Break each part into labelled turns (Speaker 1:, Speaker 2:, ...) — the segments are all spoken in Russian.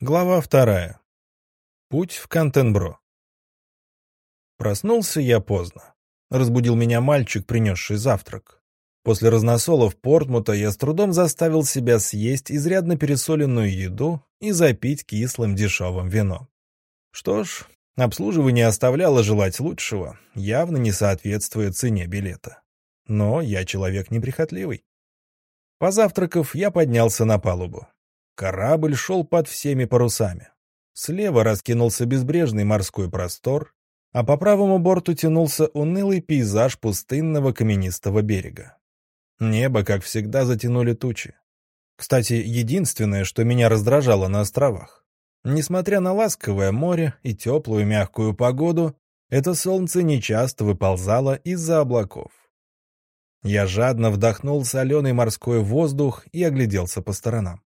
Speaker 1: Глава вторая. Путь в Кантенбро. Проснулся я поздно. Разбудил меня мальчик, принесший завтрак. После разносолов Портмута я с трудом заставил себя съесть изрядно пересоленную еду и запить кислым дешевым вином. Что ж, обслуживание оставляло желать лучшего, явно не соответствуя цене билета. Но я человек неприхотливый. Позавтракав, я поднялся на палубу. Корабль шел под всеми парусами. Слева раскинулся безбрежный морской простор, а по правому борту тянулся унылый пейзаж пустынного каменистого берега. Небо, как всегда, затянули тучи. Кстати, единственное, что меня раздражало на островах. Несмотря на ласковое море и теплую мягкую погоду, это солнце нечасто выползало из-за облаков. Я жадно вдохнул соленый морской воздух и огляделся по сторонам.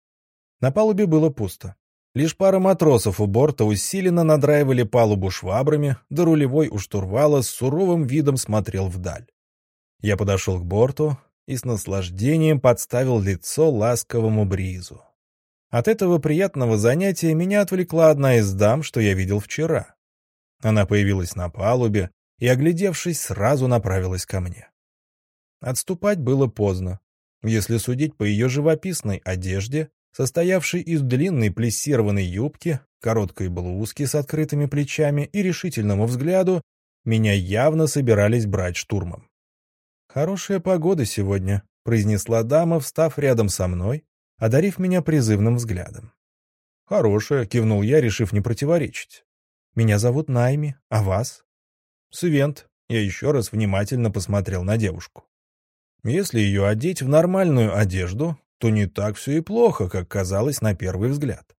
Speaker 1: На палубе было пусто. Лишь пара матросов у борта усиленно надраивали палубу швабрами, да рулевой у штурвала с суровым видом смотрел вдаль. Я подошел к борту и с наслаждением подставил лицо ласковому бризу. От этого приятного занятия меня отвлекла одна из дам, что я видел вчера. Она появилась на палубе и, оглядевшись, сразу направилась ко мне. Отступать было поздно. Если судить по ее живописной одежде, состоявший из длинной плессированной юбки, короткой блузки с открытыми плечами и решительному взгляду, меня явно собирались брать штурмом. «Хорошая погода сегодня», — произнесла дама, встав рядом со мной, одарив меня призывным взглядом. «Хорошая», — кивнул я, решив не противоречить. «Меня зовут Найми, а вас?» «Свент», — я еще раз внимательно посмотрел на девушку. Если ее одеть в нормальную одежду, то не так все и плохо, как казалось на первый взгляд.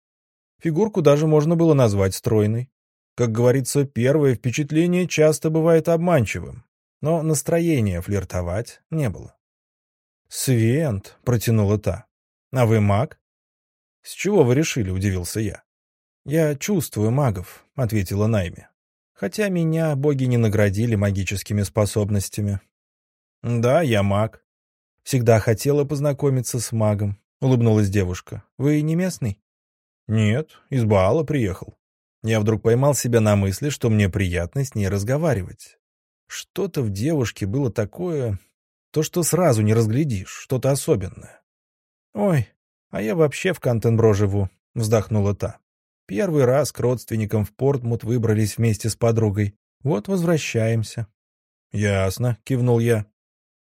Speaker 1: Фигурку даже можно было назвать стройной. Как говорится, первое впечатление часто бывает обманчивым, но настроения флиртовать не было. «Свент», — протянула та. «А вы маг?» «С чего вы решили?» — удивился я. «Я чувствую магов», — ответила Найми. «Хотя меня боги не наградили магическими способностями». «Да, я маг. Всегда хотела познакомиться с магом», — улыбнулась девушка. «Вы не местный?» «Нет, из Баала приехал». Я вдруг поймал себя на мысли, что мне приятно с ней разговаривать. Что-то в девушке было такое, то, что сразу не разглядишь, что-то особенное. «Ой, а я вообще в Кантенбро живу», — вздохнула та. «Первый раз к родственникам в Портмут выбрались вместе с подругой. Вот возвращаемся». «Ясно», — кивнул я.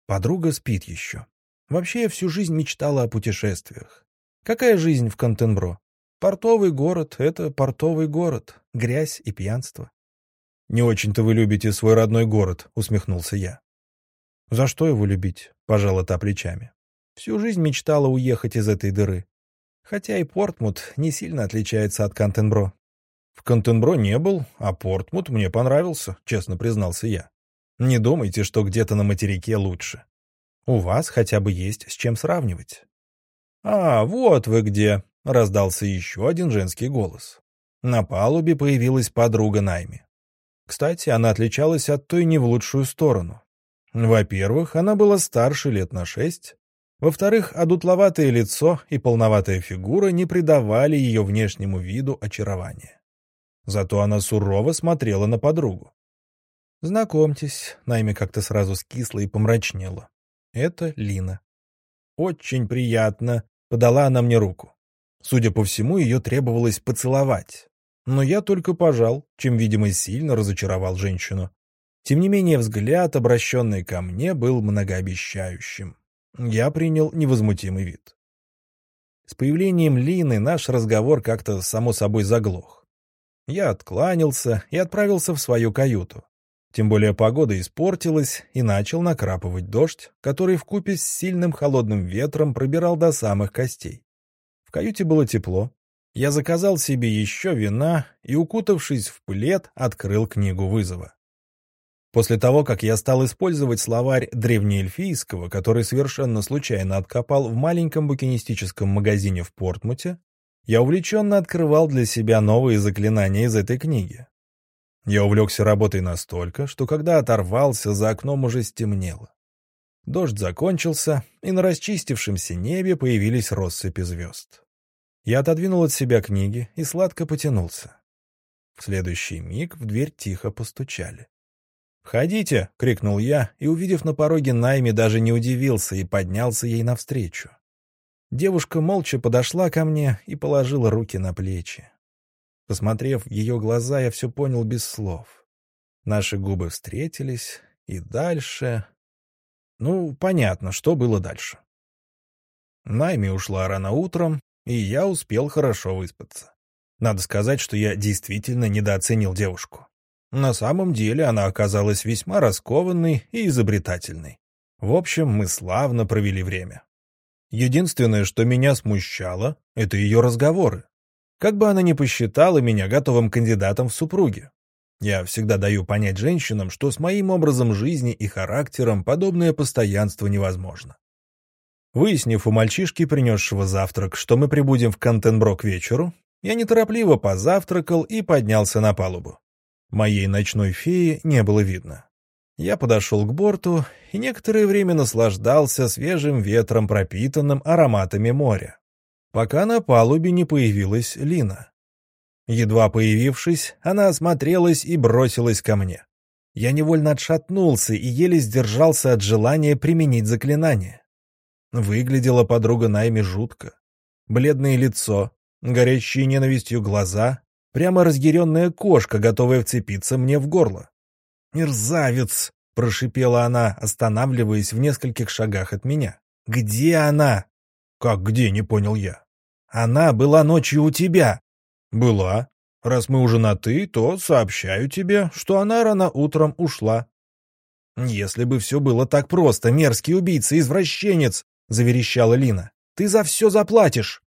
Speaker 1: Подруга спит еще. Вообще я всю жизнь мечтала о путешествиях. Какая жизнь в Контенбро? Портовый город — это портовый город. Грязь и пьянство. «Не очень-то вы любите свой родной город», — усмехнулся я. «За что его любить?» — пожала та плечами. «Всю жизнь мечтала уехать из этой дыры. Хотя и Портмут не сильно отличается от Кантенбро». «В Кантенбро не был, а Портмут мне понравился», — честно признался я. Не думайте, что где-то на материке лучше. У вас хотя бы есть с чем сравнивать. «А, вот вы где!» — раздался еще один женский голос. На палубе появилась подруга Найми. Кстати, она отличалась от той не в лучшую сторону. Во-первых, она была старше лет на шесть. Во-вторых, одутловатое лицо и полноватая фигура не придавали ее внешнему виду очарования. Зато она сурово смотрела на подругу. «Знакомьтесь», — Найми как-то сразу скисла и помрачнела. «Это Лина». «Очень приятно», — подала она мне руку. Судя по всему, ее требовалось поцеловать. Но я только пожал, чем, видимо, сильно разочаровал женщину. Тем не менее, взгляд, обращенный ко мне, был многообещающим. Я принял невозмутимый вид. С появлением Лины наш разговор как-то само собой заглох. Я откланялся и отправился в свою каюту. Тем более погода испортилась, и начал накрапывать дождь, который вкупе с сильным холодным ветром пробирал до самых костей. В каюте было тепло. Я заказал себе еще вина и, укутавшись в плед, открыл книгу вызова. После того, как я стал использовать словарь древнеэльфийского, который совершенно случайно откопал в маленьком букинистическом магазине в Портмуте, я увлеченно открывал для себя новые заклинания из этой книги. Я увлекся работой настолько, что когда оторвался, за окном уже стемнело. Дождь закончился, и на расчистившемся небе появились россыпи звезд. Я отодвинул от себя книги и сладко потянулся. В следующий миг в дверь тихо постучали. «Входите!» — крикнул я, и, увидев на пороге Найми, даже не удивился и поднялся ей навстречу. Девушка молча подошла ко мне и положила руки на плечи. Посмотрев в ее глаза, я все понял без слов. Наши губы встретились, и дальше... Ну, понятно, что было дальше. Найми ушла рано утром, и я успел хорошо выспаться. Надо сказать, что я действительно недооценил девушку. На самом деле она оказалась весьма раскованной и изобретательной. В общем, мы славно провели время. Единственное, что меня смущало, это ее разговоры. Как бы она ни посчитала меня готовым кандидатом в супруги. Я всегда даю понять женщинам, что с моим образом жизни и характером подобное постоянство невозможно. Выяснив у мальчишки, принесшего завтрак, что мы прибудем в Контенбро к вечеру, я неторопливо позавтракал и поднялся на палубу. Моей ночной феи не было видно. Я подошел к борту и некоторое время наслаждался свежим ветром, пропитанным ароматами моря, пока на палубе не появилась Лина. Едва появившись, она осмотрелась и бросилась ко мне. Я невольно отшатнулся и еле сдержался от желания применить заклинание. Выглядела подруга Найми жутко. Бледное лицо, горящие ненавистью глаза, прямо разъяренная кошка, готовая вцепиться мне в горло. «Мерзавец!» — прошипела она, останавливаясь в нескольких шагах от меня. «Где она?» «Как где?» — не понял я. «Она была ночью у тебя». «Была. Раз мы уже на «ты», то сообщаю тебе, что она рано утром ушла». «Если бы все было так просто, мерзкий убийца, извращенец!» — заверещала Лина. «Ты за все заплатишь!»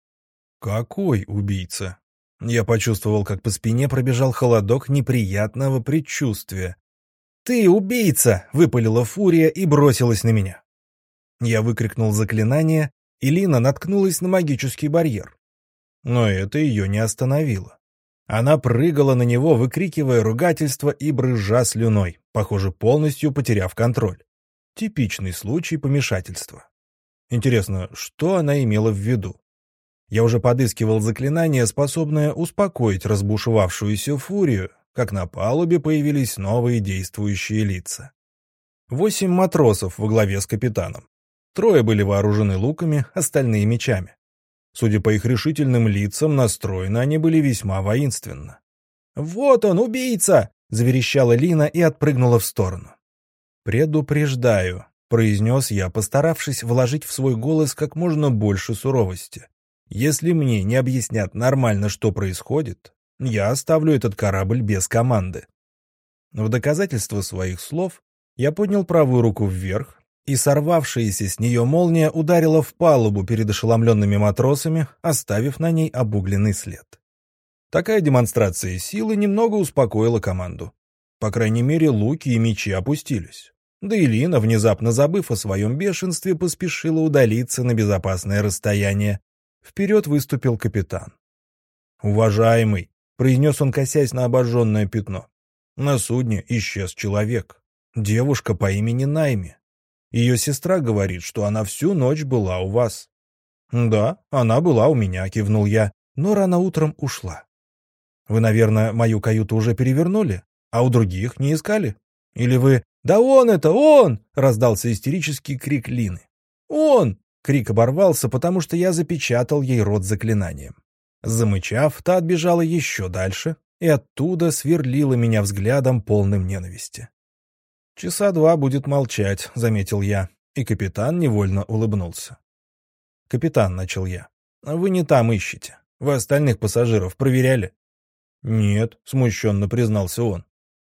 Speaker 1: «Какой убийца?» Я почувствовал, как по спине пробежал холодок неприятного предчувствия. «Ты убийца!» — выпалила фурия и бросилась на меня. Я выкрикнул заклинание, и Лина наткнулась на магический барьер. Но это ее не остановило. Она прыгала на него, выкрикивая ругательство и брызжа слюной, похоже, полностью потеряв контроль. Типичный случай помешательства. Интересно, что она имела в виду? Я уже подыскивал заклинание, способное успокоить разбушевавшуюся фурию, как на палубе появились новые действующие лица. Восемь матросов во главе с капитаном. Трое были вооружены луками, остальные — мечами. Судя по их решительным лицам, настроены они были весьма воинственно. «Вот он, убийца!» — заверещала Лина и отпрыгнула в сторону. «Предупреждаю», — произнес я, постаравшись вложить в свой голос как можно больше суровости. Если мне не объяснят нормально, что происходит, я оставлю этот корабль без команды. В доказательство своих слов я поднял правую руку вверх, и сорвавшаяся с нее молния ударила в палубу перед ошеломленными матросами, оставив на ней обугленный след. Такая демонстрация силы немного успокоила команду. По крайней мере, луки и мечи опустились. Да и Лина, внезапно забыв о своем бешенстве, поспешила удалиться на безопасное расстояние, Вперед выступил капитан. «Уважаемый», — произнес он, косясь на обожженное пятно, — «на судне исчез человек. Девушка по имени Найми. Ее сестра говорит, что она всю ночь была у вас». «Да, она была у меня», — кивнул я, но рано утром ушла. «Вы, наверное, мою каюту уже перевернули, а у других не искали? Или вы...» «Да он это, он!» — раздался истерический крик Лины. «Он! Крик оборвался, потому что я запечатал ей рот заклинанием. Замычав, та отбежала еще дальше и оттуда сверлила меня взглядом полным ненависти. «Часа два будет молчать», — заметил я, и капитан невольно улыбнулся. «Капитан», — начал я, — «вы не там ищете. Вы остальных пассажиров проверяли?» «Нет», — смущенно признался он.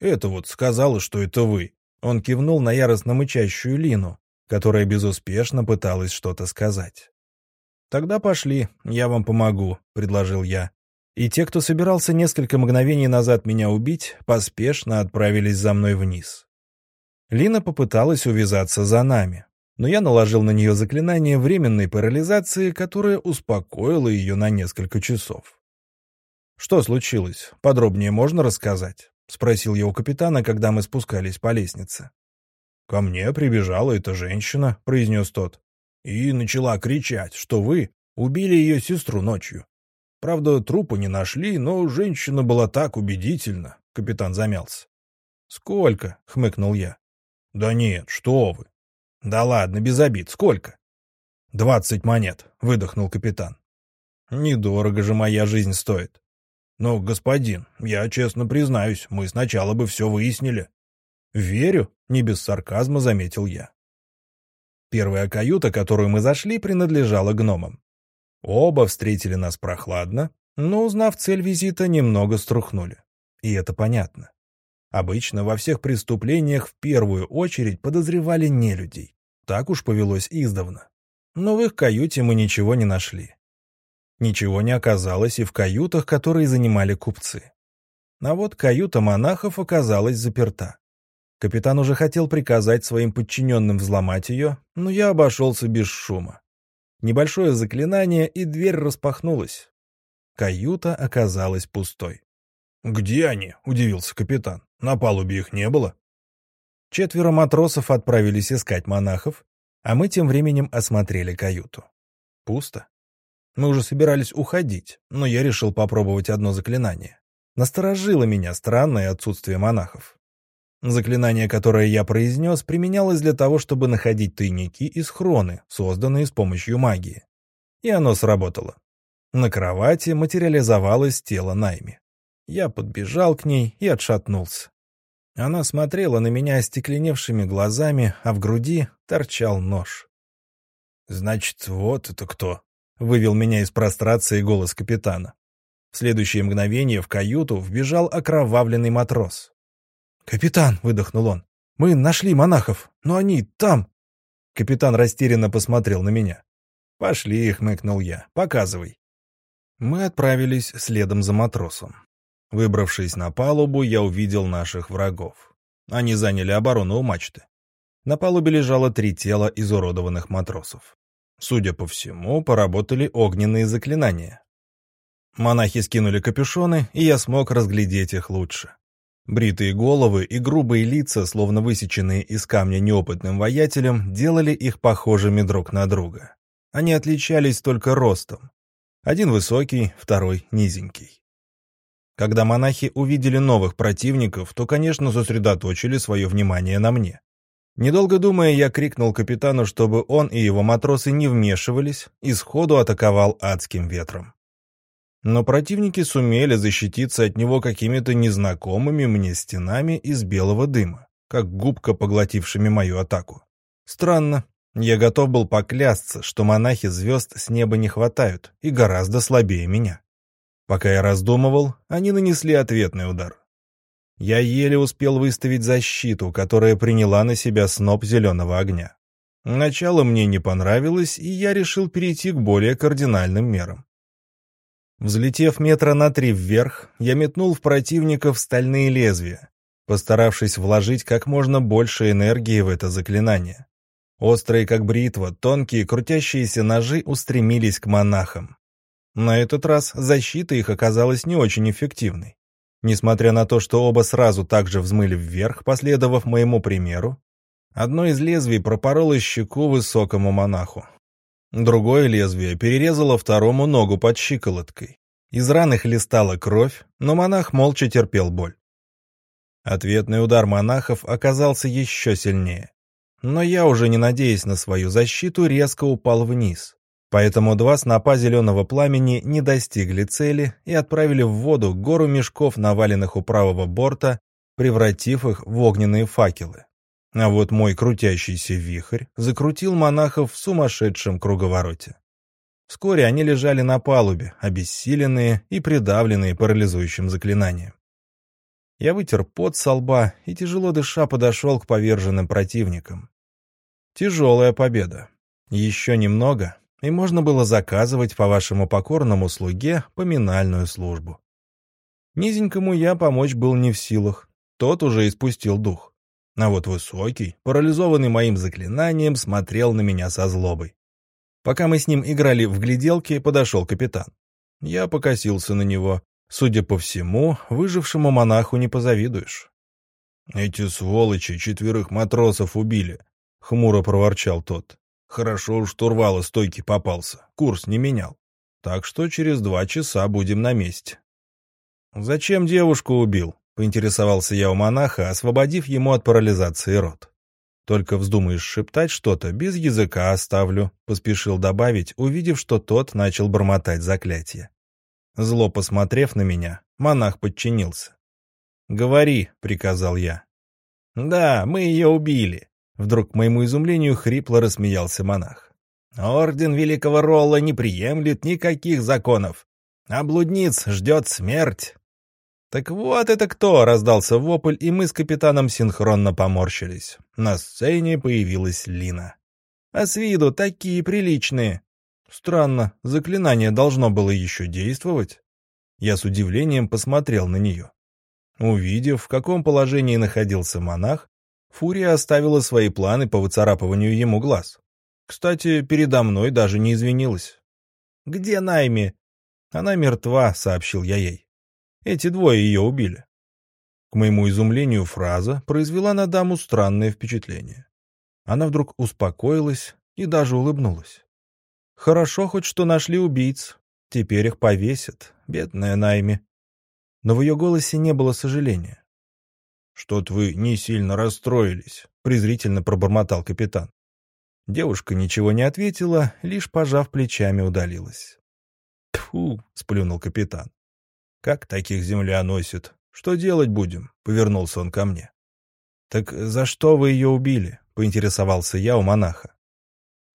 Speaker 1: «Это вот сказала, что это вы». Он кивнул на яростно мычащую Лину, которая безуспешно пыталась что-то сказать. «Тогда пошли, я вам помогу», — предложил я. И те, кто собирался несколько мгновений назад меня убить, поспешно отправились за мной вниз. Лина попыталась увязаться за нами, но я наложил на нее заклинание временной парализации, которое успокоило ее на несколько часов. «Что случилось? Подробнее можно рассказать?» — спросил я у капитана, когда мы спускались по лестнице. «Ко мне прибежала эта женщина», — произнес тот, «и начала кричать, что вы убили ее сестру ночью. Правда, трупа не нашли, но женщина была так убедительна. Капитан замялся. «Сколько?» — хмыкнул я. «Да нет, что вы!» «Да ладно, без обид. Сколько?» «Двадцать монет», — выдохнул капитан. «Недорого же моя жизнь стоит». «Но, господин, я честно признаюсь, мы сначала бы все выяснили». «Верю», — не без сарказма заметил я. Первая каюта, которую мы зашли, принадлежала гномам. Оба встретили нас прохладно, но, узнав цель визита, немного струхнули. И это понятно. Обычно во всех преступлениях в первую очередь подозревали не людей. Так уж повелось издавна. Но в их каюте мы ничего не нашли. Ничего не оказалось и в каютах, которые занимали купцы. А вот каюта монахов оказалась заперта. Капитан уже хотел приказать своим подчиненным взломать ее, но я обошелся без шума. Небольшое заклинание, и дверь распахнулась. Каюта оказалась пустой. «Где они?» — удивился капитан. «На палубе их не было». Четверо матросов отправились искать монахов, а мы тем временем осмотрели каюту. Пусто. Мы уже собирались уходить, но я решил попробовать одно заклинание. Насторожило меня странное отсутствие монахов. Заклинание, которое я произнес, применялось для того, чтобы находить тайники и схроны, созданные с помощью магии. И оно сработало. На кровати материализовалось тело Найми. Я подбежал к ней и отшатнулся. Она смотрела на меня остекленевшими глазами, а в груди торчал нож. «Значит, вот это кто!» — вывел меня из прострации голос капитана. В следующее мгновение в каюту вбежал окровавленный матрос. «Капитан!» — выдохнул он. «Мы нашли монахов, но они там!» Капитан растерянно посмотрел на меня. «Пошли», — хмыкнул я. «Показывай». Мы отправились следом за матросом. Выбравшись на палубу, я увидел наших врагов. Они заняли оборону у мачты. На палубе лежало три тела изуродованных матросов. Судя по всему, поработали огненные заклинания. Монахи скинули капюшоны, и я смог разглядеть их лучше. Бритые головы и грубые лица, словно высеченные из камня неопытным воятелем, делали их похожими друг на друга. Они отличались только ростом. Один высокий, второй низенький. Когда монахи увидели новых противников, то, конечно, сосредоточили свое внимание на мне. Недолго думая, я крикнул капитану, чтобы он и его матросы не вмешивались, и сходу атаковал адским ветром. Но противники сумели защититься от него какими-то незнакомыми мне стенами из белого дыма, как губка, поглотившими мою атаку. Странно. Я готов был поклясться, что монахи звезд с неба не хватают и гораздо слабее меня. Пока я раздумывал, они нанесли ответный удар. Я еле успел выставить защиту, которая приняла на себя сноп зеленого огня. Начало мне не понравилось, и я решил перейти к более кардинальным мерам. Взлетев метра на три вверх, я метнул в противников стальные лезвия, постаравшись вложить как можно больше энергии в это заклинание. Острые, как бритва, тонкие крутящиеся ножи устремились к монахам. На этот раз защита их оказалась не очень эффективной. Несмотря на то, что оба сразу также взмыли вверх, последовав моему примеру, одно из лезвий пропороло щеку высокому монаху. Другое лезвие перерезало второму ногу под щиколоткой. Из раны хлестала кровь, но монах молча терпел боль. Ответный удар монахов оказался еще сильнее. Но я, уже не надеясь на свою защиту, резко упал вниз. Поэтому два снопа зеленого пламени не достигли цели и отправили в воду гору мешков, наваленных у правого борта, превратив их в огненные факелы. А вот мой крутящийся вихрь закрутил монахов в сумасшедшем круговороте. Вскоре они лежали на палубе, обессиленные и придавленные парализующим заклинанием. Я вытер пот со лба и, тяжело дыша, подошел к поверженным противникам. Тяжелая победа. Еще немного, и можно было заказывать по вашему покорному слуге поминальную службу. Низенькому я помочь был не в силах, тот уже испустил дух. А вот высокий, парализованный моим заклинанием, смотрел на меня со злобой. Пока мы с ним играли в гляделки, подошел капитан. Я покосился на него. Судя по всему, выжившему монаху не позавидуешь. «Эти сволочи четверых матросов убили», — хмуро проворчал тот. «Хорошо уж Турвала стойки попался, курс не менял. так что через два часа будем на месте». «Зачем девушку убил?» — поинтересовался я у монаха, освободив ему от парализации рот. «Только вздумаешь шептать что-то, без языка оставлю», — поспешил добавить, увидев, что тот начал бормотать заклятие. Зло посмотрев на меня, монах подчинился. «Говори», — приказал я. «Да, мы ее убили», — вдруг к моему изумлению хрипло рассмеялся монах. «Орден Великого Ролла не приемлет никаких законов, а блудниц ждет смерть». «Так вот это кто!» — раздался вопль, и мы с капитаном синхронно поморщились. На сцене появилась Лина. «А с виду такие приличные!» Странно, заклинание должно было еще действовать. Я с удивлением посмотрел на нее. Увидев, в каком положении находился монах, Фурия оставила свои планы по выцарапыванию ему глаз. Кстати, передо мной даже не извинилась. «Где Найми?» «Она мертва», — сообщил я ей. Эти двое ее убили. К моему изумлению фраза произвела на даму странное впечатление. Она вдруг успокоилась и даже улыбнулась. Хорошо хоть что нашли убийц. Теперь их повесят, бедная Найми. Но в ее голосе не было сожаления. «Что-то вы не сильно расстроились», — презрительно пробормотал капитан. Девушка ничего не ответила, лишь пожав плечами удалилась. «Тьфу!» — сплюнул капитан. Как таких земля носит? Что делать будем? Повернулся он ко мне. Так за что вы ее убили? Поинтересовался я у монаха.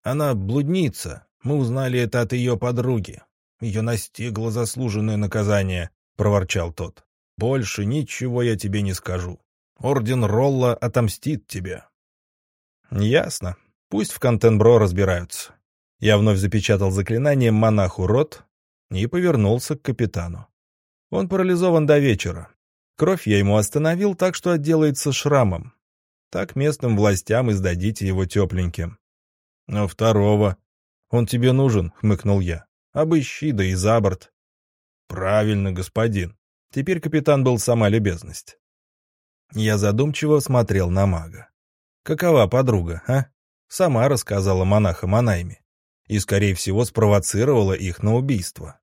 Speaker 1: Она блудница. Мы узнали это от ее подруги. Ее настигло заслуженное наказание, проворчал тот. Больше ничего я тебе не скажу. Орден Ролла отомстит тебе. Ясно. Пусть в Контенбро разбираются. Я вновь запечатал заклинанием монаху рот и повернулся к капитану. Он парализован до вечера. Кровь я ему остановил, так что отделается шрамом. Так местным властям и сдадите его тепленьким. — А второго? — Он тебе нужен, — хмыкнул я. — Обыщи, да и за борт. — Правильно, господин. Теперь капитан был сама любезность. Я задумчиво смотрел на мага. Какова подруга, а? Сама рассказала монахам о. И, скорее всего, спровоцировала их на убийство.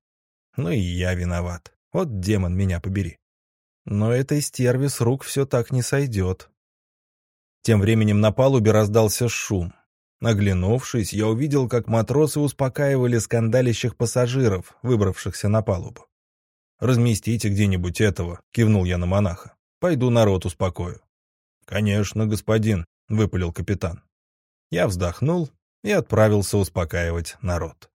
Speaker 1: Ну и я виноват. Вот демон меня побери. Но этой стерве с рук все так не сойдет. Тем временем на палубе раздался шум. Оглянувшись, я увидел, как матросы успокаивали скандалящих пассажиров, выбравшихся на палубу. «Разместите где-нибудь этого», — кивнул я на монаха. «Пойду народ успокою». «Конечно, господин», — выпалил капитан. Я вздохнул и отправился успокаивать народ.